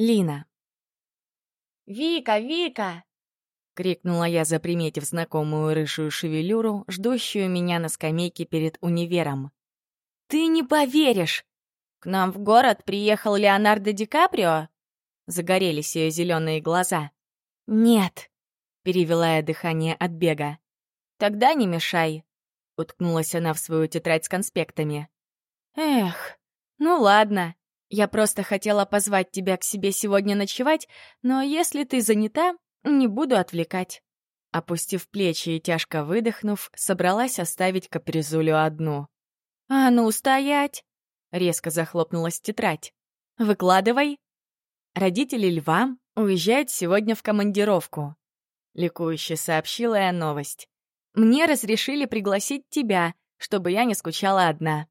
Лина. «Вика, Вика!» — крикнула я, заприметив знакомую рыжую шевелюру, ждущую меня на скамейке перед универом. «Ты не поверишь! К нам в город приехал Леонардо Ди Каприо!» Загорелись ее зеленые глаза. «Нет!» — перевела я дыхание от бега. «Тогда не мешай!» — уткнулась она в свою тетрадь с конспектами. «Эх, ну ладно. Я просто хотела позвать тебя к себе сегодня ночевать, но если ты занята, не буду отвлекать». Опустив плечи и тяжко выдохнув, собралась оставить капризулю одну. «А ну, стоять!» — резко захлопнулась тетрадь. «Выкладывай!» Родители Льва уезжают сегодня в командировку. Ликующе сообщила я новость. Мне разрешили пригласить тебя, чтобы я не скучала одна.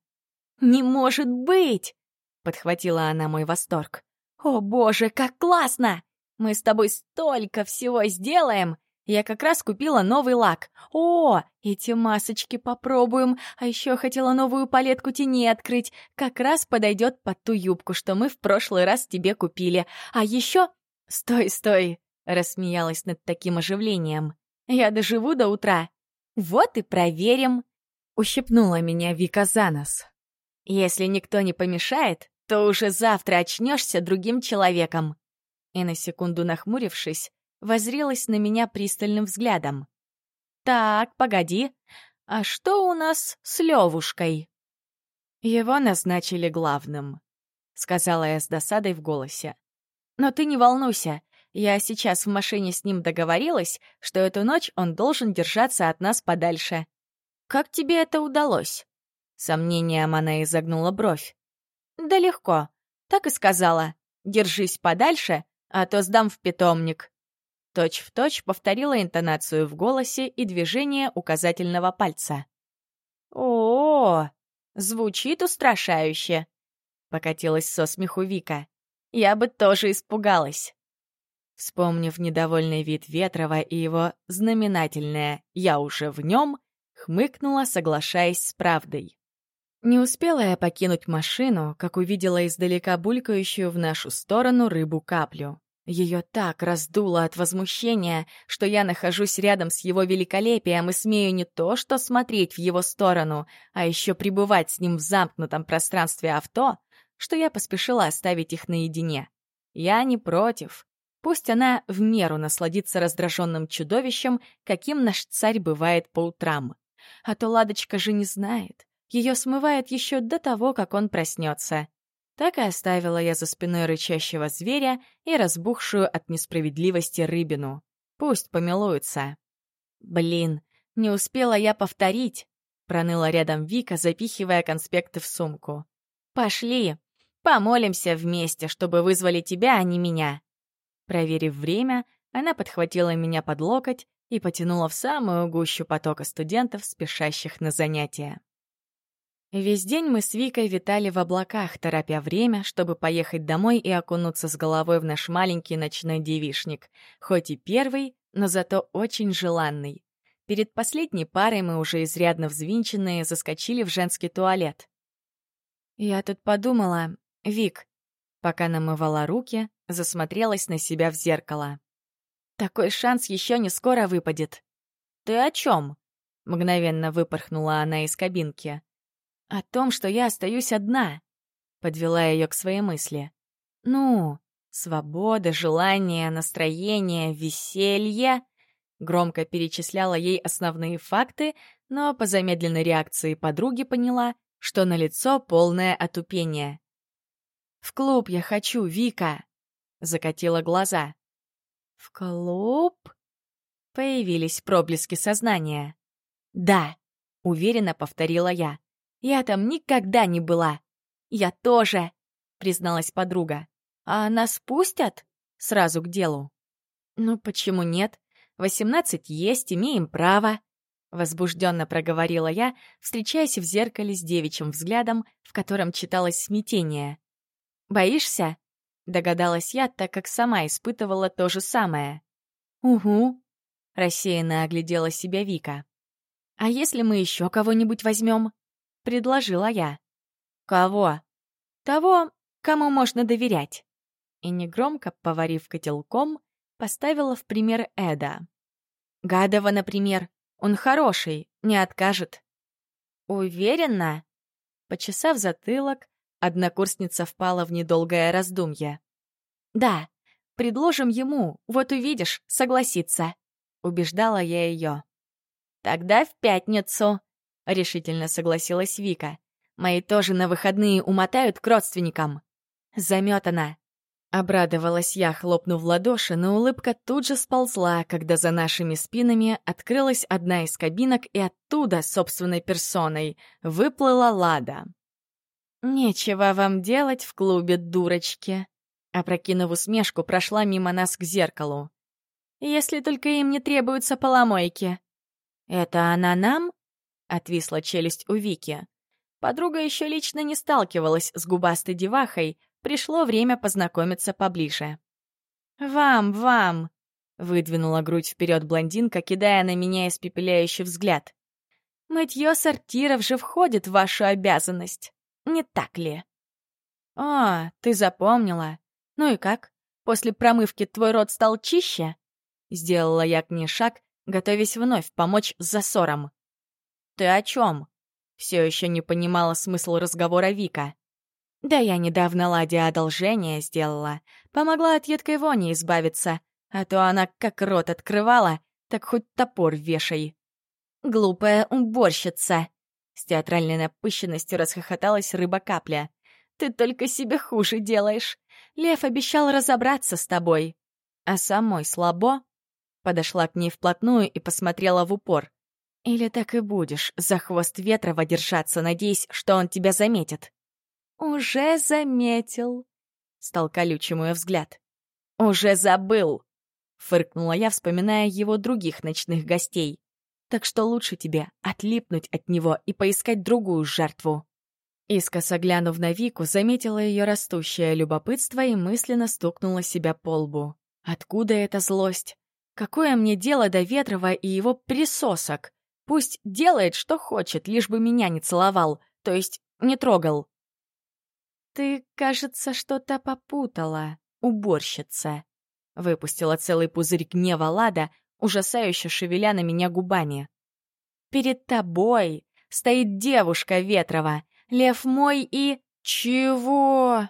«Не может быть!» — подхватила она мой восторг. «О боже, как классно! Мы с тобой столько всего сделаем! Я как раз купила новый лак. О, эти масочки попробуем. А еще хотела новую палетку теней открыть. Как раз подойдет под ту юбку, что мы в прошлый раз тебе купили. А еще... Стой, стой, рассмеялась над таким оживлением. Я доживу до утра. Вот и проверим. Ущипнула меня Вика за нос. Если никто не помешает, то уже завтра очнешься другим человеком. И на секунду нахмурившись, возрилась на меня пристальным взглядом. «Так, погоди, а что у нас с Левушкой?» «Его назначили главным», — сказала я с досадой в голосе. «Но ты не волнуйся, я сейчас в машине с ним договорилась, что эту ночь он должен держаться от нас подальше. Как тебе это удалось?» Сомнением она изогнула бровь. «Да легко. Так и сказала. Держись подальше, а то сдам в питомник. Точь в точь повторила интонацию в голосе и движение указательного пальца. О, -о, -о звучит устрашающе, покатилась со смеху Вика. Я бы тоже испугалась. Вспомнив недовольный вид Ветрова и его знаменательное «я уже в нем», хмыкнула, соглашаясь с правдой. Не успела я покинуть машину, как увидела издалека булькающую в нашу сторону рыбу-каплю. Ее так раздуло от возмущения, что я нахожусь рядом с его великолепием и смею не то что смотреть в его сторону, а еще пребывать с ним в замкнутом пространстве авто, что я поспешила оставить их наедине. Я не против. Пусть она в меру насладится раздраженным чудовищем, каким наш царь бывает по утрам. А то Ладочка же не знает. Ее смывает еще до того, как он проснется. Так и оставила я за спиной рычащего зверя и разбухшую от несправедливости рыбину. Пусть помилуются. «Блин, не успела я повторить», — проныла рядом Вика, запихивая конспекты в сумку. «Пошли, помолимся вместе, чтобы вызвали тебя, а не меня». Проверив время, она подхватила меня под локоть и потянула в самую гущу потока студентов, спешащих на занятия. Весь день мы с Викой витали в облаках, торопя время, чтобы поехать домой и окунуться с головой в наш маленький ночной девишник, хоть и первый, но зато очень желанный. Перед последней парой мы уже изрядно взвинченные заскочили в женский туалет. Я тут подумала, Вик, пока намывала руки, засмотрелась на себя в зеркало. Такой шанс еще не скоро выпадет. «Ты о чем?» — мгновенно выпорхнула она из кабинки. «О том, что я остаюсь одна», — подвела ее к своей мысли. «Ну, свобода, желание, настроение, веселье...» Громко перечисляла ей основные факты, но по замедленной реакции подруги поняла, что на лицо полное отупение. «В клуб я хочу, Вика!» — закатила глаза. «В клуб?» Появились проблески сознания. «Да», — уверенно повторила я. Я там никогда не была. Я тоже, призналась подруга. А нас пустят? Сразу к делу. Ну, почему нет? Восемнадцать есть, имеем право. Возбужденно проговорила я, встречаясь в зеркале с девичьим взглядом, в котором читалось смятение. «Боишься?» — догадалась я, так как сама испытывала то же самое. «Угу», — рассеянно оглядела себя Вика. «А если мы еще кого-нибудь возьмем?» — предложила я. «Кого?» «Того, кому можно доверять». и, негромко поварив котелком, поставила в пример Эда. «Гадова, например. Он хороший, не откажет». «Уверена?» Почесав затылок, однокурсница впала в недолгое раздумье. «Да, предложим ему, вот увидишь, согласится», — убеждала я ее. «Тогда в пятницу», — решительно согласилась Вика. «Мои тоже на выходные умотают к родственникам». Заметана. Обрадовалась я, хлопнув ладоши, но улыбка тут же сползла, когда за нашими спинами открылась одна из кабинок, и оттуда, собственной персоной, выплыла Лада. «Нечего вам делать в клубе, дурочки!» Опрокинув усмешку, прошла мимо нас к зеркалу. «Если только им не требуются поломойки». «Это она нам?» — отвисла челюсть у Вики. Подруга еще лично не сталкивалась с губастой девахой, пришло время познакомиться поближе. «Вам, вам!» — выдвинула грудь вперед блондинка, кидая на меня испепеляющий взгляд. «Мытье сортиров же входит в вашу обязанность, не так ли?» «О, ты запомнила. Ну и как? После промывки твой рот стал чище?» Сделала я к ней шаг, готовясь вновь помочь с засором. «Ты о чем?» Все еще не понимала смысл разговора Вика. Да я недавно Ладе одолжение сделала. Помогла от едкой вони избавиться. А то она как рот открывала, так хоть топор вешай. «Глупая уборщица!» С театральной напыщенностью расхохоталась рыба-капля. «Ты только себе хуже делаешь. Лев обещал разобраться с тобой. А самой слабо?» Подошла к ней вплотную и посмотрела в упор. «Или так и будешь за хвост Ветрова держаться, надеясь, что он тебя заметит?» «Уже заметил», — стал колючим ее взгляд. «Уже забыл», — фыркнула я, вспоминая его других ночных гостей. «Так что лучше тебе отлипнуть от него и поискать другую жертву». Искоса глянув на Вику, заметила ее растущее любопытство и мысленно стукнула себя по лбу. «Откуда эта злость? Какое мне дело до Ветрова и его присосок? Пусть делает, что хочет, лишь бы меня не целовал, то есть не трогал». «Ты, кажется, что-то попутала, уборщица», — выпустила целый пузырь гнева Лада, ужасающе шевеля на меня губами. «Перед тобой стоит девушка Ветрова, лев мой и...» «Чего?»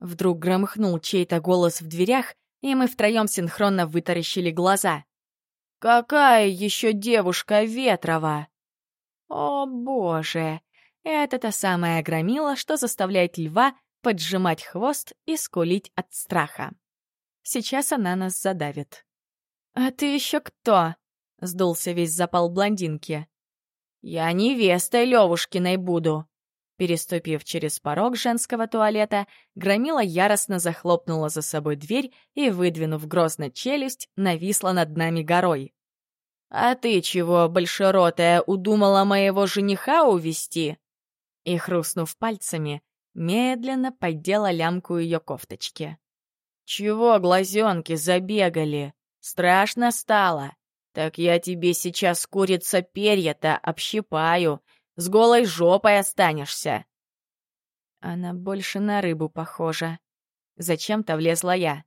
Вдруг громыхнул чей-то голос в дверях, и мы втроем синхронно вытаращили глаза. «Какая еще девушка Ветрова?» «О, боже! Это та самая громила, что заставляет льва поджимать хвост и скулить от страха. Сейчас она нас задавит. «А ты еще кто?» — сдулся весь запал блондинки. «Я невестой Левушкиной буду!» Переступив через порог женского туалета, Громила яростно захлопнула за собой дверь и, выдвинув грозно челюсть, нависла над нами горой. «А ты чего, большеротая, удумала моего жениха увести? И, хрустнув пальцами, медленно поддела лямку ее кофточки. «Чего глазенки забегали? Страшно стало? Так я тебе сейчас курица перья-то общипаю, с голой жопой останешься!» Она больше на рыбу похожа. Зачем-то влезла я.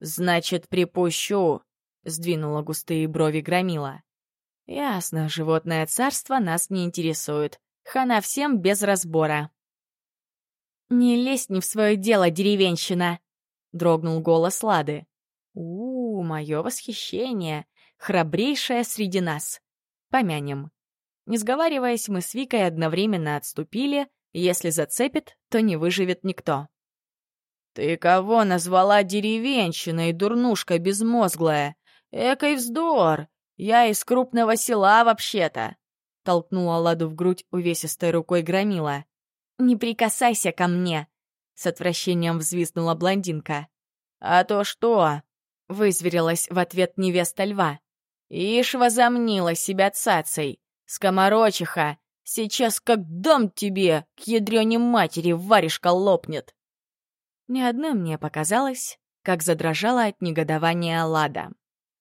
«Значит, припущу!» — сдвинула густые брови громила. «Ясно, животное царство нас не интересует. Хана всем без разбора». «Не лезь не в свое дело, деревенщина!» — дрогнул голос Лады. у, -у мое восхищение! Храбрейшая среди нас! Помянем!» Не сговариваясь, мы с Викой одновременно отступили. Если зацепит, то не выживет никто. «Ты кого назвала деревенщиной, дурнушка безмозглая? Экой вздор! Я из крупного села вообще-то!» Толкнула Ладу в грудь увесистой рукой громила. «Не прикасайся ко мне!» — с отвращением взвизгнула блондинка. «А то что?» — вызверилась в ответ невеста льва. «Ишь возомнила себя цацей! Скоморочиха! Сейчас как дам тебе, к ядрёне матери варежка лопнет!» Ни одной мне показалось, как задрожала от негодования Лада.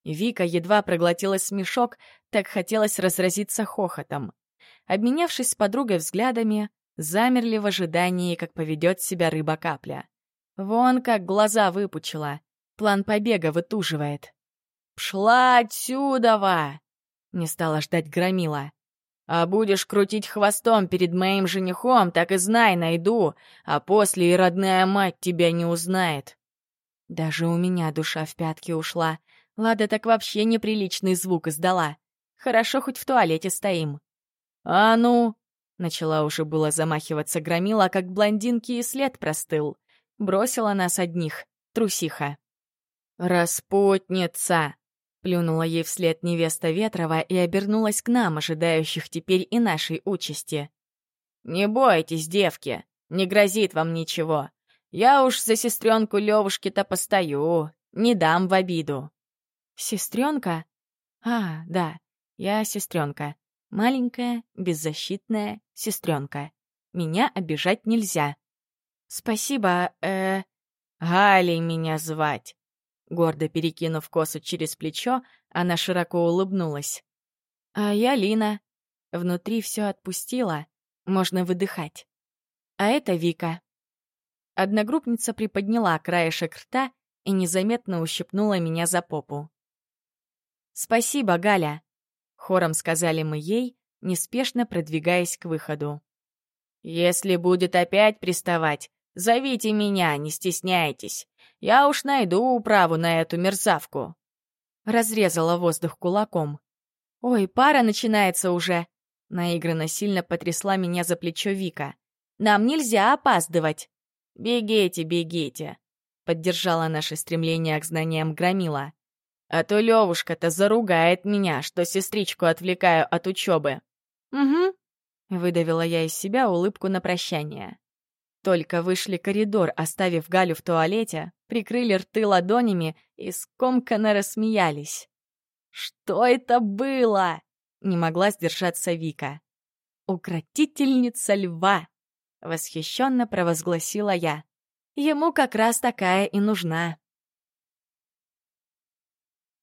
Вика едва проглотила смешок, так хотелось разразиться хохотом. Обменявшись с подругой взглядами, замерли в ожидании, как поведет себя рыба-капля. Вон как глаза выпучила. План побега вытуживает. «Пшла отсюда, Не стала ждать громила. «А будешь крутить хвостом перед моим женихом, так и знай, найду, а после и родная мать тебя не узнает». Даже у меня душа в пятки ушла. Лада так вообще неприличный звук издала. Хорошо, хоть в туалете стоим. «А ну!» — начала уже было замахиваться громила, как блондинки и след простыл. Бросила нас одних, трусиха. «Распутница!» — плюнула ей вслед невеста Ветрова и обернулась к нам, ожидающих теперь и нашей участи. «Не бойтесь, девки, не грозит вам ничего. Я уж за сестренку Левушки-то постою, не дам в обиду». «Сестренка? А, да, я сестренка. Маленькая, беззащитная сестренка. Меня обижать нельзя. Спасибо, э... Галей меня звать. Гордо перекинув косу через плечо, она широко улыбнулась. А я Лина. Внутри все отпустила. Можно выдыхать. А это Вика. Одногруппница приподняла краешек рта и незаметно ущипнула меня за попу. «Спасибо, Галя», — хором сказали мы ей, неспешно продвигаясь к выходу. «Если будет опять приставать, зовите меня, не стесняйтесь. Я уж найду управу на эту мерзавку». Разрезала воздух кулаком. «Ой, пара начинается уже!» Наигранно сильно потрясла меня за плечо Вика. «Нам нельзя опаздывать!» «Бегите, бегите!» — поддержала наше стремление к знаниям Громила. «А то Левушка-то заругает меня, что сестричку отвлекаю от учебы». «Угу», — выдавила я из себя улыбку на прощание. Только вышли коридор, оставив Галю в туалете, прикрыли рты ладонями и скомканно рассмеялись. «Что это было?» — не могла сдержаться Вика. «Укротительница льва!» — восхищенно провозгласила я. «Ему как раз такая и нужна».